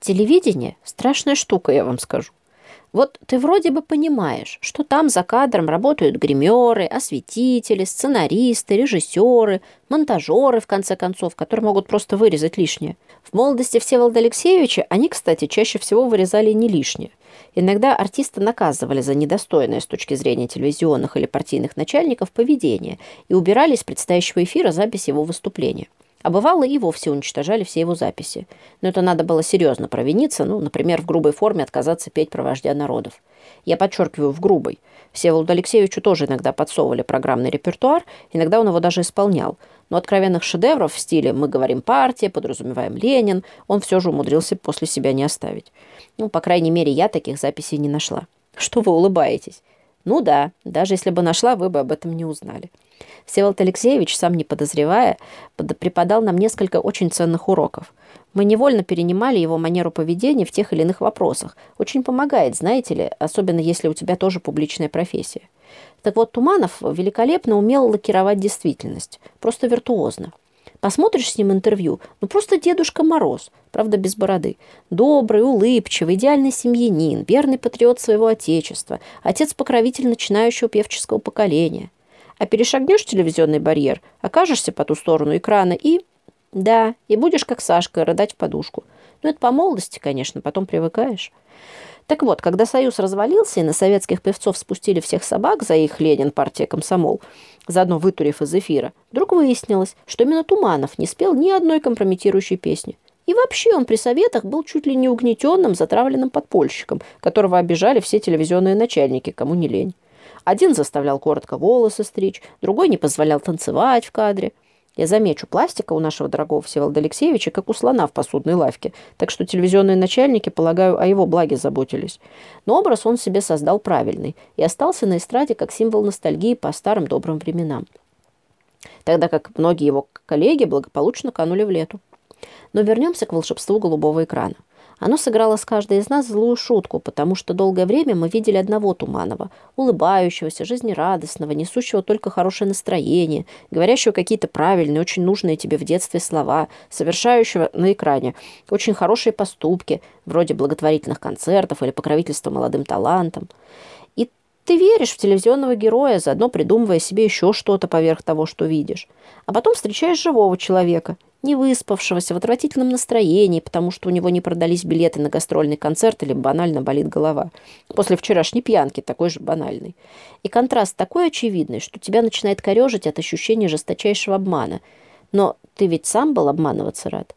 Телевидение – страшная штука, я вам скажу. Вот ты вроде бы понимаешь, что там за кадром работают гримеры, осветители, сценаристы, режиссеры, монтажеры, в конце концов, которые могут просто вырезать лишнее. В молодости Всеволода Алексеевича они, кстати, чаще всего вырезали не лишнее. Иногда артиста наказывали за недостойное с точки зрения телевизионных или партийных начальников поведение и убирали из предстоящего эфира запись его выступления. А бывало и вовсе уничтожали все его записи. Но это надо было серьезно провиниться, ну, например, в грубой форме отказаться петь про вождя народов. Я подчеркиваю, в грубой. Всеволоду Алексеевичу тоже иногда подсовывали программный репертуар, иногда он его даже исполнял. Но откровенных шедевров в стиле «мы говорим партия», подразумеваем Ленин, он все же умудрился после себя не оставить. Ну, по крайней мере, я таких записей не нашла. Что вы улыбаетесь? Ну да, даже если бы нашла, вы бы об этом не узнали. Всеволод Алексеевич, сам не подозревая, преподал нам несколько очень ценных уроков. Мы невольно перенимали его манеру поведения в тех или иных вопросах. Очень помогает, знаете ли, особенно если у тебя тоже публичная профессия. Так вот, Туманов великолепно умел лакировать действительность. Просто виртуозно. Посмотришь с ним интервью, ну просто Дедушка Мороз, правда без бороды. Добрый, улыбчивый, идеальный семьянин, верный патриот своего отечества, отец-покровитель начинающего певческого поколения. А перешагнешь телевизионный барьер, окажешься по ту сторону экрана и... Да, и будешь, как Сашка, рыдать в подушку. Ну, это по молодости, конечно, потом привыкаешь. Так вот, когда Союз развалился и на советских певцов спустили всех собак за их Ленин, партия, комсомол, заодно вытурив из эфира, вдруг выяснилось, что именно Туманов не спел ни одной компрометирующей песни. И вообще он при советах был чуть ли не угнетенным, затравленным подпольщиком, которого обижали все телевизионные начальники, кому не лень. Один заставлял коротко волосы стричь, другой не позволял танцевать в кадре. Я замечу, пластика у нашего дорогого Всеволода Алексеевича как у слона в посудной лавке, так что телевизионные начальники, полагаю, о его благе заботились. Но образ он себе создал правильный и остался на эстраде как символ ностальгии по старым добрым временам. Тогда как многие его коллеги благополучно канули в лету. Но вернемся к волшебству голубого экрана. Оно сыграло с каждой из нас злую шутку, потому что долгое время мы видели одного Туманова, улыбающегося, жизнерадостного, несущего только хорошее настроение, говорящего какие-то правильные, очень нужные тебе в детстве слова, совершающего на экране очень хорошие поступки, вроде благотворительных концертов или покровительства молодым талантам. Ты веришь в телевизионного героя, заодно придумывая себе еще что-то поверх того, что видишь. А потом встречаешь живого человека – не выспавшегося, в отвратительном настроении, потому что у него не продались билеты на гастрольный концерт или банально болит голова. После вчерашней пьянки такой же банальный. И контраст такой очевидный, что тебя начинает корежить от ощущения жесточайшего обмана. Но ты ведь сам был обманываться рад.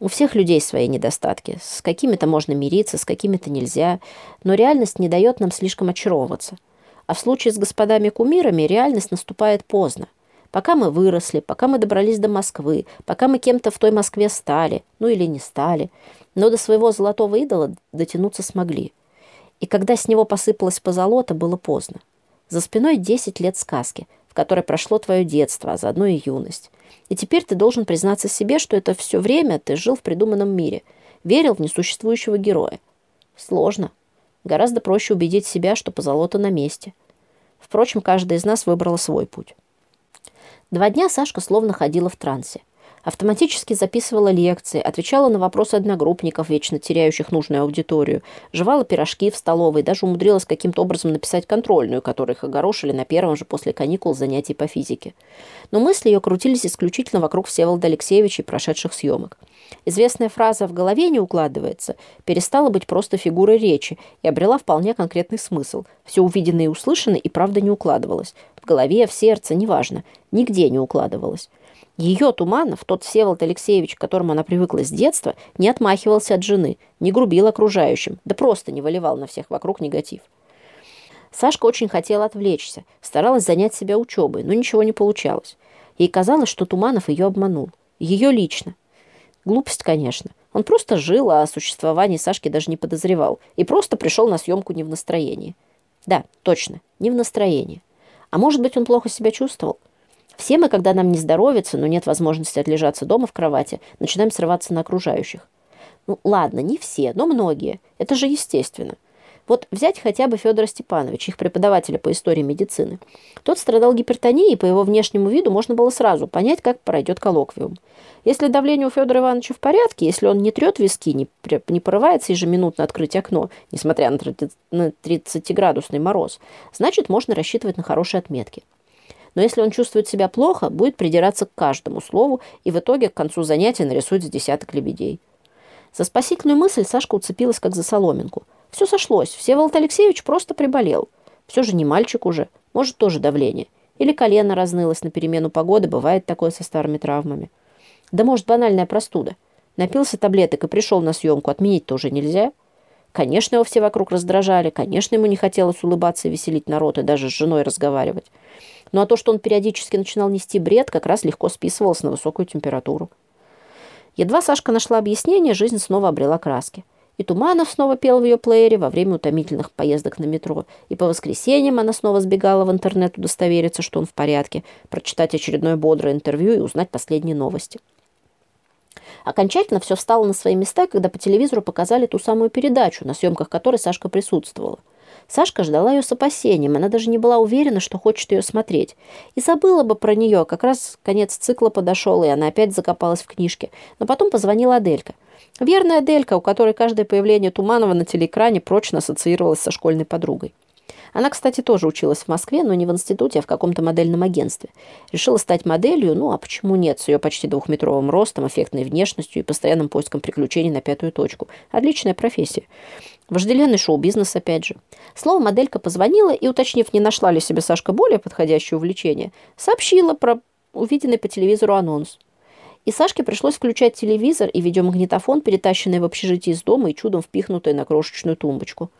У всех людей свои недостатки. С какими-то можно мириться, с какими-то нельзя. Но реальность не дает нам слишком очаровываться. А в случае с господами-кумирами реальность наступает поздно. Пока мы выросли, пока мы добрались до Москвы, пока мы кем-то в той Москве стали, ну или не стали, но до своего золотого идола дотянуться смогли. И когда с него посыпалось позолота, было поздно. За спиной 10 лет сказки, в которой прошло твое детство, а заодно и юность. И теперь ты должен признаться себе, что это все время ты жил в придуманном мире, верил в несуществующего героя. Сложно. Гораздо проще убедить себя, что позолота на месте. Впрочем, каждый из нас выбрал свой путь. Два дня Сашка словно ходила в трансе. Автоматически записывала лекции, отвечала на вопросы одногруппников, вечно теряющих нужную аудиторию, жевала пирожки в столовой, даже умудрилась каким-то образом написать контрольную, которую их огорошили на первом же после каникул занятий по физике. Но мысли ее крутились исключительно вокруг Всеволода Алексеевича и прошедших съемок. Известная фраза «в голове не укладывается» перестала быть просто фигурой речи и обрела вполне конкретный смысл. Все увиденное и услышанное и правда не укладывалось. В голове, в сердце, неважно, нигде не укладывалось. Ее Туманов, тот Всеволод Алексеевич, к которому она привыкла с детства, не отмахивался от жены, не грубил окружающим, да просто не выливал на всех вокруг негатив. Сашка очень хотела отвлечься, старалась занять себя учебой, но ничего не получалось. Ей казалось, что Туманов ее обманул. Ее лично. Глупость, конечно. Он просто жил, а о существовании Сашки даже не подозревал. И просто пришел на съемку не в настроении. Да, точно, не в настроении. А может быть, он плохо себя чувствовал? Все мы, когда нам не здоровится, но нет возможности отлежаться дома в кровати, начинаем срываться на окружающих. Ну, ладно, не все, но многие. Это же естественно. Вот взять хотя бы Федора Степановича, их преподавателя по истории медицины. Тот страдал гипертонией, и по его внешнему виду можно было сразу понять, как пройдет коллоквиум. Если давление у Федора Ивановича в порядке, если он не трет виски, не, не порывается ежеминутно открыть окно, несмотря на 30-градусный мороз, значит, можно рассчитывать на хорошие отметки. Но если он чувствует себя плохо, будет придираться к каждому слову и в итоге к концу занятия нарисует с десяток лебедей. За спасительную мысль Сашка уцепилась как за соломинку – все сошлось. Всеволод Алексеевич просто приболел. Все же не мальчик уже. Может, тоже давление. Или колено разнылось на перемену погоды. Бывает такое со старыми травмами. Да может, банальная простуда. Напился таблеток и пришел на съемку. Отменить тоже нельзя. Конечно, его все вокруг раздражали. Конечно, ему не хотелось улыбаться и веселить народ, и даже с женой разговаривать. Ну а то, что он периодически начинал нести бред, как раз легко списывалось на высокую температуру. Едва Сашка нашла объяснение, жизнь снова обрела краски. И Туманов снова пел в ее плеере во время утомительных поездок на метро. И по воскресеньям она снова сбегала в интернет удостовериться, что он в порядке, прочитать очередное бодрое интервью и узнать последние новости. Окончательно все встало на свои места, когда по телевизору показали ту самую передачу, на съемках которой Сашка присутствовала. Сашка ждала ее с опасением, она даже не была уверена, что хочет ее смотреть. И забыла бы про нее, как раз конец цикла подошел, и она опять закопалась в книжке. Но потом позвонила Аделька. Верная Делька, у которой каждое появление Туманова на телеэкране прочно ассоциировалось со школьной подругой. Она, кстати, тоже училась в Москве, но не в институте, а в каком-то модельном агентстве. Решила стать моделью, ну а почему нет, с ее почти двухметровым ростом, эффектной внешностью и постоянным поиском приключений на пятую точку. Отличная профессия. Вожделенный шоу-бизнес, опять же. Слово моделька позвонила и, уточнив, не нашла ли себе Сашка более подходящее увлечение, сообщила про увиденный по телевизору анонс. И Сашке пришлось включать телевизор и видеомагнитофон, перетащенный в общежитие из дома и чудом впихнутый на крошечную тумбочку.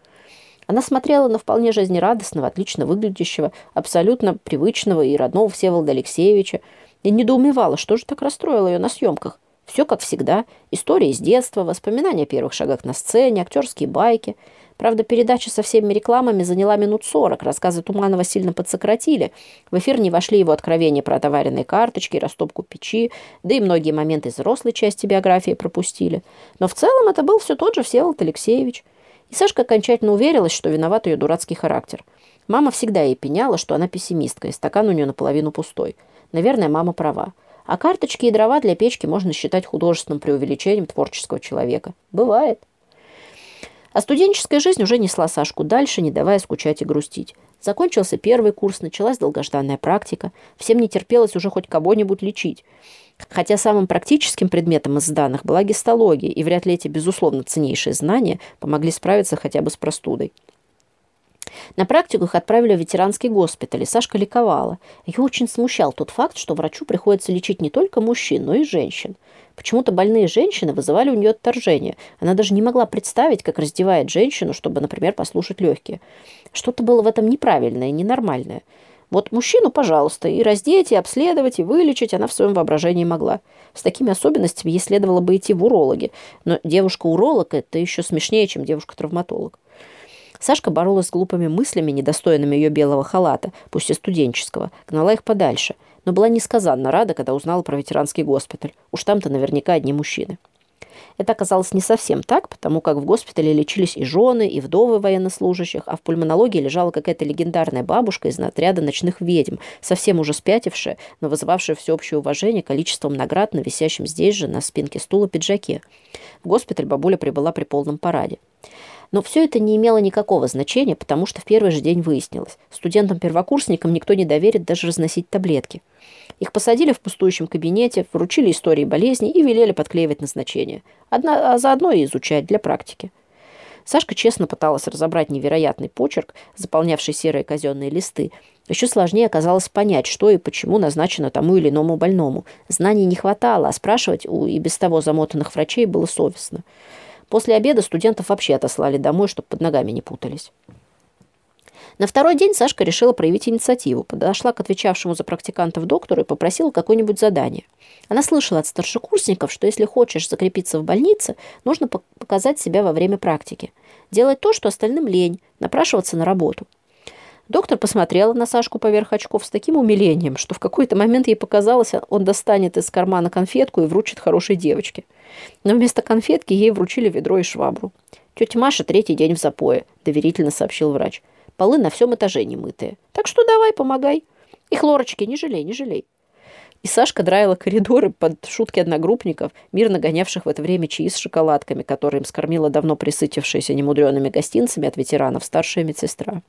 Она смотрела на вполне жизнерадостного, отлично выглядящего, абсолютно привычного и родного Всеволода Алексеевича и недоумевала, что же так расстроило ее на съемках. Все как всегда. История из детства, воспоминания о первых шагах на сцене, актерские байки – Правда, передача со всеми рекламами заняла минут сорок. Рассказы Туманова сильно подсократили. В эфир не вошли его откровения про товаренные карточки, растопку печи, да и многие моменты взрослой части биографии пропустили. Но в целом это был все тот же Всеволод Алексеевич. И Сашка окончательно уверилась, что виноват ее дурацкий характер. Мама всегда ей пеняла, что она пессимистка, и стакан у нее наполовину пустой. Наверное, мама права. А карточки и дрова для печки можно считать художественным преувеличением творческого человека. Бывает. А студенческая жизнь уже несла Сашку дальше, не давая скучать и грустить. Закончился первый курс, началась долгожданная практика. Всем не терпелось уже хоть кого-нибудь лечить. Хотя самым практическим предметом из данных была гистология, и вряд ли эти, безусловно, ценнейшие знания помогли справиться хотя бы с простудой. На практику их отправили в ветеранский госпиталь, и Сашка ликовала. Ее очень смущал тот факт, что врачу приходится лечить не только мужчин, но и женщин. Почему-то больные женщины вызывали у нее отторжение. Она даже не могла представить, как раздевает женщину, чтобы, например, послушать легкие. Что-то было в этом неправильное ненормальное. Вот мужчину, пожалуйста, и раздеть, и обследовать, и вылечить она в своем воображении могла. С такими особенностями ей следовало бы идти в урологи. Но девушка-уролог – это еще смешнее, чем девушка-травматолог. Сашка боролась с глупыми мыслями, недостойными ее белого халата, пусть и студенческого, гнала их подальше – но была несказанно рада, когда узнала про ветеранский госпиталь. Уж там-то наверняка одни мужчины. Это оказалось не совсем так, потому как в госпитале лечились и жены, и вдовы военнослужащих, а в пульмонологии лежала какая-то легендарная бабушка из отряда ночных ведьм, совсем уже спятившая, но вызывавшая всеобщее уважение количеством наград на висящем здесь же на спинке стула пиджаке. В госпиталь бабуля прибыла при полном параде. Но все это не имело никакого значения, потому что в первый же день выяснилось, студентам-первокурсникам никто не доверит даже разносить таблетки. Их посадили в пустующем кабинете, вручили истории болезни и велели подклеивать назначение, одна, а заодно и изучать для практики. Сашка честно пыталась разобрать невероятный почерк, заполнявший серые казенные листы. Еще сложнее оказалось понять, что и почему назначено тому или иному больному. Знаний не хватало, а спрашивать у и без того замотанных врачей было совестно. После обеда студентов вообще отослали домой, чтобы под ногами не путались. На второй день Сашка решила проявить инициативу, подошла к отвечавшему за практикантов доктору и попросила какое-нибудь задание. Она слышала от старшекурсников, что если хочешь закрепиться в больнице, нужно показать себя во время практики. Делать то, что остальным лень, напрашиваться на работу. Доктор посмотрела на Сашку поверх очков с таким умилением, что в какой-то момент ей показалось, он достанет из кармана конфетку и вручит хорошей девочке. Но вместо конфетки ей вручили ведро и швабру. «Тетя Маша третий день в запое», – доверительно сообщил врач. «Полы на всем этаже не мытые. Так что давай, помогай. И хлорочки не жалей, не жалей». И Сашка драила коридоры под шутки одногруппников, мирно гонявших в это время чаи с шоколадками, которые им скормила давно присытившаяся немудреными гостинцами от ветеранов старшая медсестра.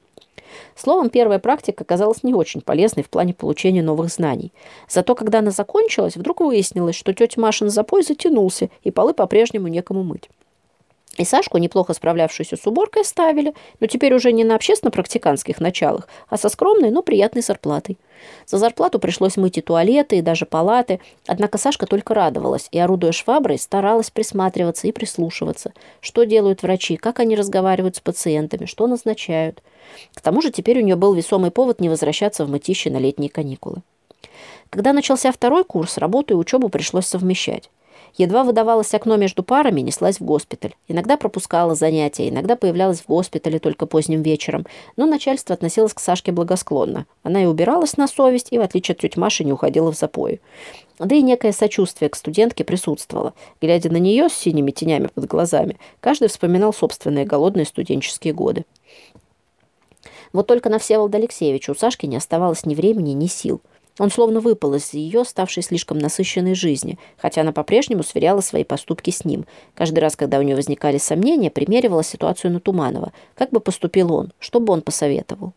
Словом, первая практика оказалась не очень полезной в плане получения новых знаний. Зато, когда она закончилась, вдруг выяснилось, что тетя Машин запой затянулся, и полы по-прежнему некому мыть. И Сашку, неплохо справлявшуюся с уборкой, оставили, но теперь уже не на общественно-практиканских началах, а со скромной, но приятной зарплатой. За зарплату пришлось мыть и туалеты, и даже палаты, однако Сашка только радовалась и, орудуя шваброй, старалась присматриваться и прислушиваться, что делают врачи, как они разговаривают с пациентами, что назначают. К тому же теперь у нее был весомый повод не возвращаться в мытище на летние каникулы. Когда начался второй курс, работу и учебу пришлось совмещать. Едва выдавалось окно между парами, неслась в госпиталь. Иногда пропускала занятия, иногда появлялась в госпитале только поздним вечером. Но начальство относилось к Сашке благосклонно. Она и убиралась на совесть, и, в отличие от тети Маши, не уходила в запои. Да и некое сочувствие к студентке присутствовало. Глядя на нее с синими тенями под глазами, каждый вспоминал собственные голодные студенческие годы. Вот только на Всеволода Алексеевича у Сашки не оставалось ни времени, ни сил. Он словно выпал из ее, ставшей слишком насыщенной жизни, хотя она по-прежнему сверяла свои поступки с ним. Каждый раз, когда у нее возникали сомнения, примеривала ситуацию на Туманова. Как бы поступил он? Что бы он посоветовал?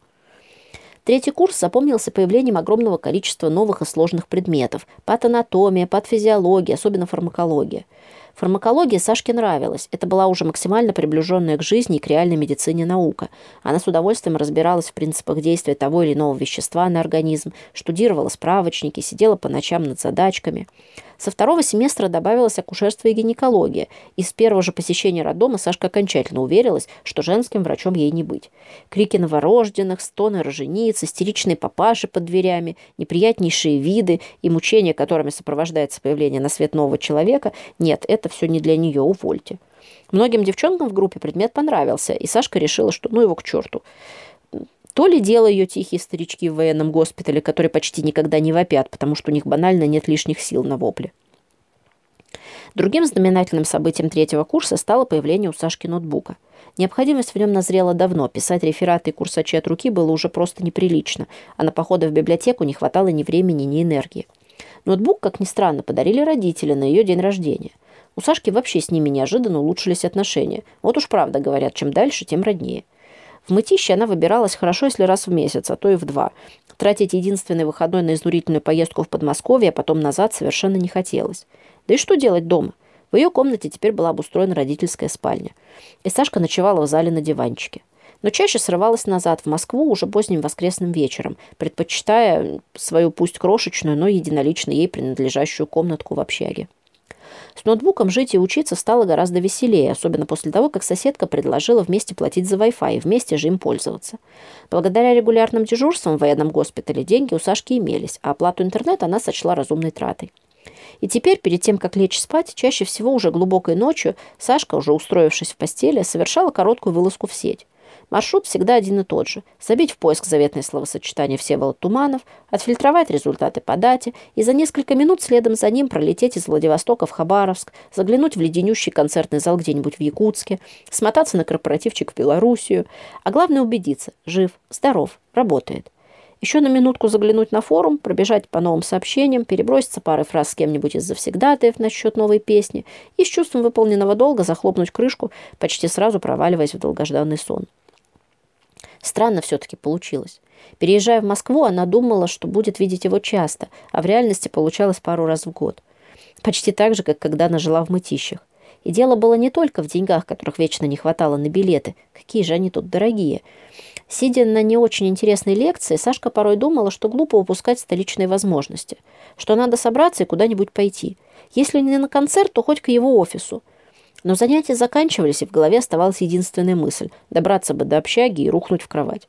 Третий курс запомнился появлением огромного количества новых и сложных предметов. Патанатомия, патфизиология, особенно фармакология. Фармакология Сашке нравилась. Это была уже максимально приближенная к жизни и к реальной медицине наука. Она с удовольствием разбиралась в принципах действия того или иного вещества на организм, штудировала справочники, сидела по ночам над задачками. Со второго семестра добавилось акушерство и гинекология, и с первого же посещения роддома Сашка окончательно уверилась, что женским врачом ей не быть. Крики новорожденных, стоны рожениц, истеричные папаши под дверями, неприятнейшие виды и мучения, которыми сопровождается появление на свет нового человека, нет, это все не для нее, увольте. Многим девчонкам в группе предмет понравился, и Сашка решила, что ну его к черту. То ли дело ее тихие старички в военном госпитале, которые почти никогда не вопят, потому что у них банально нет лишних сил на вопли. Другим знаменательным событием третьего курса стало появление у Сашки ноутбука. Необходимость в нем назрела давно. Писать рефераты и курсачи от руки было уже просто неприлично, а на походы в библиотеку не хватало ни времени, ни энергии. Ноутбук, как ни странно, подарили родители на ее день рождения. У Сашки вообще с ними неожиданно улучшились отношения. Вот уж правда говорят, чем дальше, тем роднее. В мытище она выбиралась хорошо, если раз в месяц, а то и в два. Тратить единственный выходной на изнурительную поездку в Подмосковье, а потом назад совершенно не хотелось. Да и что делать дома? В ее комнате теперь была обустроена родительская спальня. И Сашка ночевала в зале на диванчике. Но чаще срывалась назад в Москву уже поздним воскресным вечером, предпочитая свою пусть крошечную, но единолично ей принадлежащую комнатку в общаге. С ноутбуком жить и учиться стало гораздо веселее, особенно после того, как соседка предложила вместе платить за Wi-Fi и вместе же им пользоваться. Благодаря регулярным дежурствам в военном госпитале деньги у Сашки имелись, а оплату интернета она сочла разумной тратой. И теперь, перед тем, как лечь спать, чаще всего уже глубокой ночью, Сашка, уже устроившись в постели, совершала короткую вылазку в сеть. Маршрут всегда один и тот же. Забить в поиск заветное словосочетание Всеволод Туманов, отфильтровать результаты по дате и за несколько минут следом за ним пролететь из Владивостока в Хабаровск, заглянуть в леденющий концертный зал где-нибудь в Якутске, смотаться на корпоративчик в Белоруссию, а главное убедиться – жив, здоров, работает. Еще на минутку заглянуть на форум, пробежать по новым сообщениям, переброситься парой фраз с кем-нибудь из завсегдатаев насчет новой песни и с чувством выполненного долга захлопнуть крышку, почти сразу проваливаясь в долгожданный сон. Странно все-таки получилось. Переезжая в Москву, она думала, что будет видеть его часто, а в реальности получалось пару раз в год. Почти так же, как когда она жила в мытищах. И дело было не только в деньгах, которых вечно не хватало на билеты. Какие же они тут дорогие. Сидя на не очень интересной лекции, Сашка порой думала, что глупо упускать столичные возможности. Что надо собраться и куда-нибудь пойти. Если не на концерт, то хоть к его офису. Но занятия заканчивались, и в голове оставалась единственная мысль – добраться бы до общаги и рухнуть в кровать.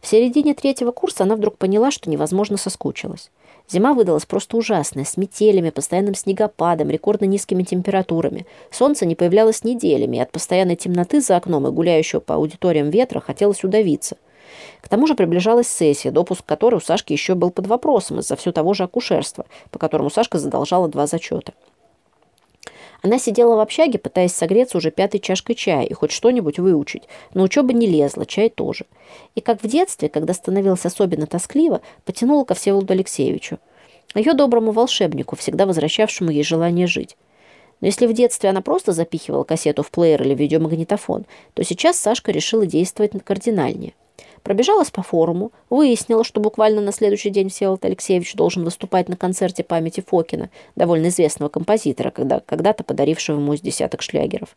В середине третьего курса она вдруг поняла, что невозможно соскучилась. Зима выдалась просто ужасная, с метелями, постоянным снегопадом, рекордно низкими температурами. Солнце не появлялось неделями, и от постоянной темноты за окном и гуляющего по аудиториям ветра хотелось удавиться. К тому же приближалась сессия, допуск которой у Сашки еще был под вопросом из-за все того же акушерства, по которому Сашка задолжала два зачета. Она сидела в общаге, пытаясь согреться уже пятой чашкой чая и хоть что-нибудь выучить, но учеба не лезла, чай тоже. И как в детстве, когда становилось особенно тоскливо, потянула ко Всеволоду Алексеевичу, ее доброму волшебнику, всегда возвращавшему ей желание жить. Но если в детстве она просто запихивала кассету в плеер или видеомагнитофон, то сейчас Сашка решила действовать кардинальнее. Пробежалась по форуму, выяснила, что буквально на следующий день Всеволод Алексеевич должен выступать на концерте памяти Фокина, довольно известного композитора, когда, когда-то подарившего ему из десяток шлягеров.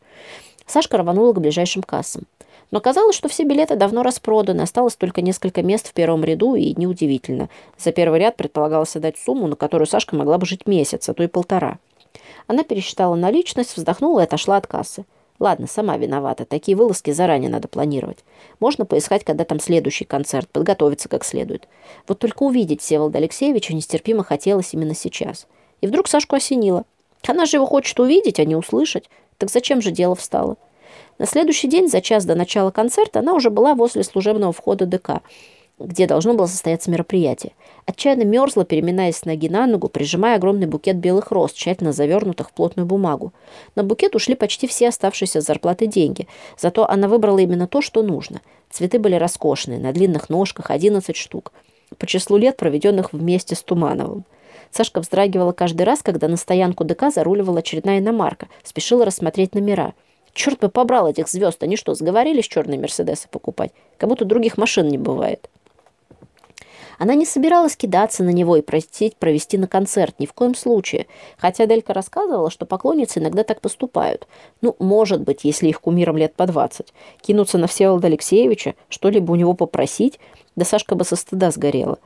Сашка рванула к ближайшим кассам. Но оказалось, что все билеты давно распроданы, осталось только несколько мест в первом ряду, и неудивительно. За первый ряд предполагалось отдать сумму, на которую Сашка могла бы жить месяц, а то и полтора. Она пересчитала наличность, вздохнула и отошла от кассы. Ладно, сама виновата. Такие вылазки заранее надо планировать. Можно поискать, когда там следующий концерт, подготовиться как следует. Вот только увидеть Всеволода Алексеевича нестерпимо хотелось именно сейчас. И вдруг Сашку осенило. Она же его хочет увидеть, а не услышать. Так зачем же дело встало? На следующий день, за час до начала концерта, она уже была возле служебного входа ДК – где должно было состояться мероприятие. Отчаянно мерзла, переминаясь с ноги на ногу, прижимая огромный букет белых роз, тщательно завернутых в плотную бумагу. На букет ушли почти все оставшиеся с зарплаты деньги, зато она выбрала именно то, что нужно. Цветы были роскошные, на длинных ножках, 11 штук, по числу лет, проведенных вместе с Тумановым. Сашка вздрагивала каждый раз, когда на стоянку ДК заруливала очередная иномарка, спешила рассмотреть номера. Черт бы побрал этих звезд, они что, сговорились черные Мерседесы покупать? Как будто других машин не бывает. Она не собиралась кидаться на него и просить провести на концерт, ни в коем случае. Хотя Делька рассказывала, что поклонницы иногда так поступают. Ну, может быть, если их кумирам лет по двадцать. Кинуться на Всеволода Алексеевича, что-либо у него попросить, да Сашка бы со стыда сгорела.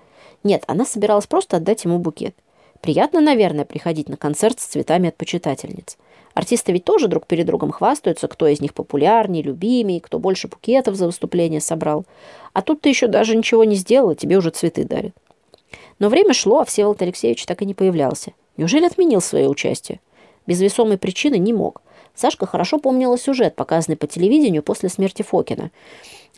Нет, она собиралась просто отдать ему букет. Приятно, наверное, приходить на концерт с цветами от почитательниц. Артисты ведь тоже друг перед другом хвастаются, кто из них популярнее, любимее, кто больше букетов за выступление собрал. А тут ты еще даже ничего не сделала, тебе уже цветы дарят. Но время шло, а Всеволод Алексеевич так и не появлялся. Неужели отменил свое участие? Без весомой причины не мог. Сашка хорошо помнила сюжет, показанный по телевидению после смерти Фокина.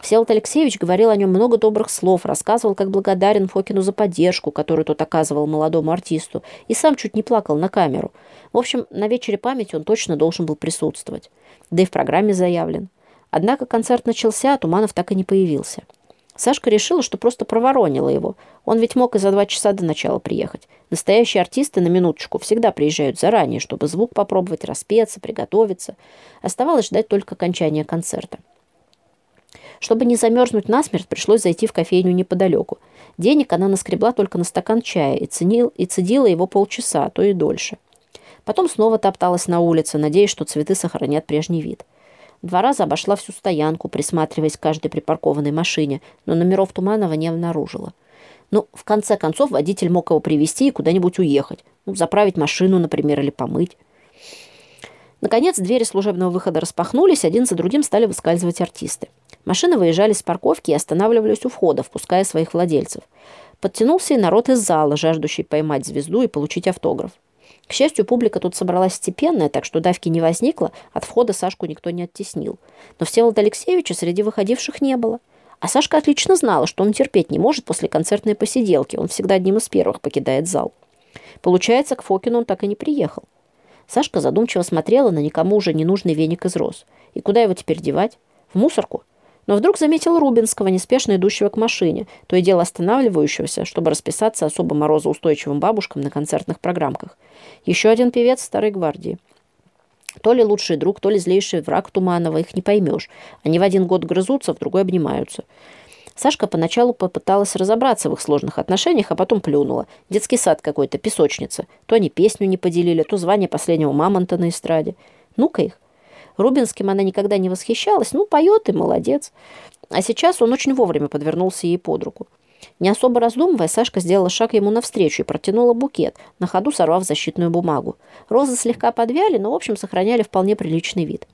Всеволод Алексеевич говорил о нем много добрых слов, рассказывал, как благодарен Фокину за поддержку, которую тот оказывал молодому артисту, и сам чуть не плакал на камеру. В общем, на вечере памяти он точно должен был присутствовать. Да и в программе заявлен. Однако концерт начался, а Туманов так и не появился. Сашка решила, что просто проворонила его. Он ведь мог и за два часа до начала приехать. Настоящие артисты на минуточку всегда приезжают заранее, чтобы звук попробовать, распеться, приготовиться. Оставалось ждать только окончания концерта. Чтобы не замерзнуть насмерть, пришлось зайти в кофейню неподалеку. Денег она наскребла только на стакан чая и, ценил, и цедила его полчаса, а то и дольше. Потом снова топталась на улице, надеясь, что цветы сохранят прежний вид. Два раза обошла всю стоянку, присматриваясь к каждой припаркованной машине, но номеров Туманова не обнаружила. Ну, в конце концов, водитель мог его привезти и куда-нибудь уехать. Ну, заправить машину, например, или помыть. Наконец, двери служебного выхода распахнулись, один за другим стали выскальзывать артисты. Машины выезжали с парковки и останавливались у входа, впуская своих владельцев. Подтянулся и народ из зала, жаждущий поймать звезду и получить автограф. К счастью, публика тут собралась степенная, так что давки не возникло, от входа Сашку никто не оттеснил. Но Всеволода Алексеевича среди выходивших не было. А Сашка отлично знала, что он терпеть не может после концертной посиделки, он всегда одним из первых покидает зал. Получается, к Фокину он так и не приехал. Сашка задумчиво смотрела на никому уже ненужный веник из роз. И куда его теперь девать? В мусорку? Но вдруг заметил Рубинского, неспешно идущего к машине, то и дело останавливающегося, чтобы расписаться особо морозоустойчивым бабушкам на концертных программках. Еще один певец Старой Гвардии. То ли лучший друг, то ли злейший враг Туманова, их не поймешь. Они в один год грызутся, в другой обнимаются. Сашка поначалу попыталась разобраться в их сложных отношениях, а потом плюнула. Детский сад какой-то, песочница. То они песню не поделили, то звание последнего мамонта на эстраде. Ну-ка их. Рубинским она никогда не восхищалась. Ну, поет и молодец. А сейчас он очень вовремя подвернулся ей под руку. Не особо раздумывая, Сашка сделала шаг ему навстречу и протянула букет, на ходу сорвав защитную бумагу. Розы слегка подвяли, но, в общем, сохраняли вполне приличный вид.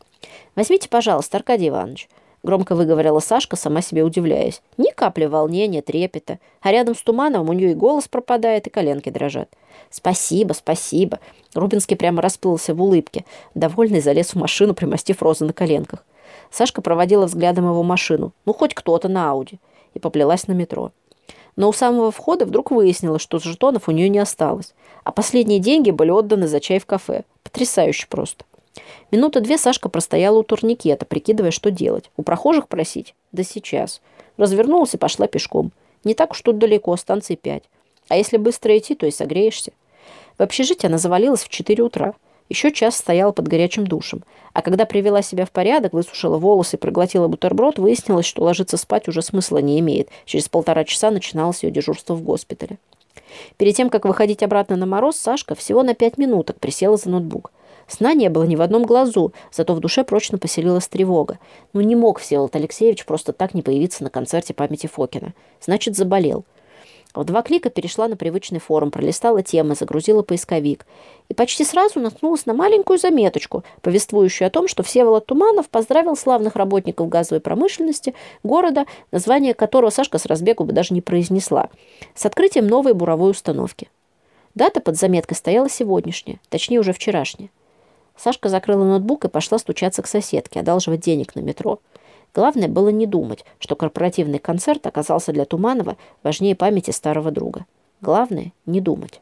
«Возьмите, пожалуйста, Аркадий Иванович». Громко выговорила Сашка, сама себе удивляясь. Ни капли волнения, трепета. А рядом с Тумановым у нее и голос пропадает, и коленки дрожат. «Спасибо, спасибо». Рубинский прямо расплылся в улыбке. Довольный залез в машину, примостив розы на коленках. Сашка проводила взглядом его машину. Ну, хоть кто-то на Ауди. И поплелась на метро. Но у самого входа вдруг выяснилось, что жетонов у нее не осталось. А последние деньги были отданы за чай в кафе. Потрясающе просто. Минуты две Сашка простояла у турникета, прикидывая, что делать. У прохожих просить? Да сейчас. Развернулась и пошла пешком. Не так уж тут далеко, станции пять. А если быстро идти, то и согреешься. В общежитие она завалилась в 4 утра. Еще час стояла под горячим душем. А когда привела себя в порядок, высушила волосы и проглотила бутерброд, выяснилось, что ложиться спать уже смысла не имеет. Через полтора часа начиналось ее дежурство в госпитале. Перед тем, как выходить обратно на мороз, Сашка всего на пять минуток присела за ноутбук. Сна не было ни в одном глазу, зато в душе прочно поселилась тревога. Ну не мог Всеволод Алексеевич просто так не появиться на концерте памяти Фокина. Значит, заболел. В два клика перешла на привычный форум, пролистала темы, загрузила поисковик. И почти сразу наткнулась на маленькую заметочку, повествующую о том, что Всеволод Туманов поздравил славных работников газовой промышленности города, название которого Сашка с разбегу бы даже не произнесла, с открытием новой буровой установки. Дата под заметкой стояла сегодняшняя, точнее уже вчерашняя. Сашка закрыла ноутбук и пошла стучаться к соседке, одалживать денег на метро. Главное было не думать, что корпоративный концерт оказался для Туманова важнее памяти старого друга. Главное – не думать.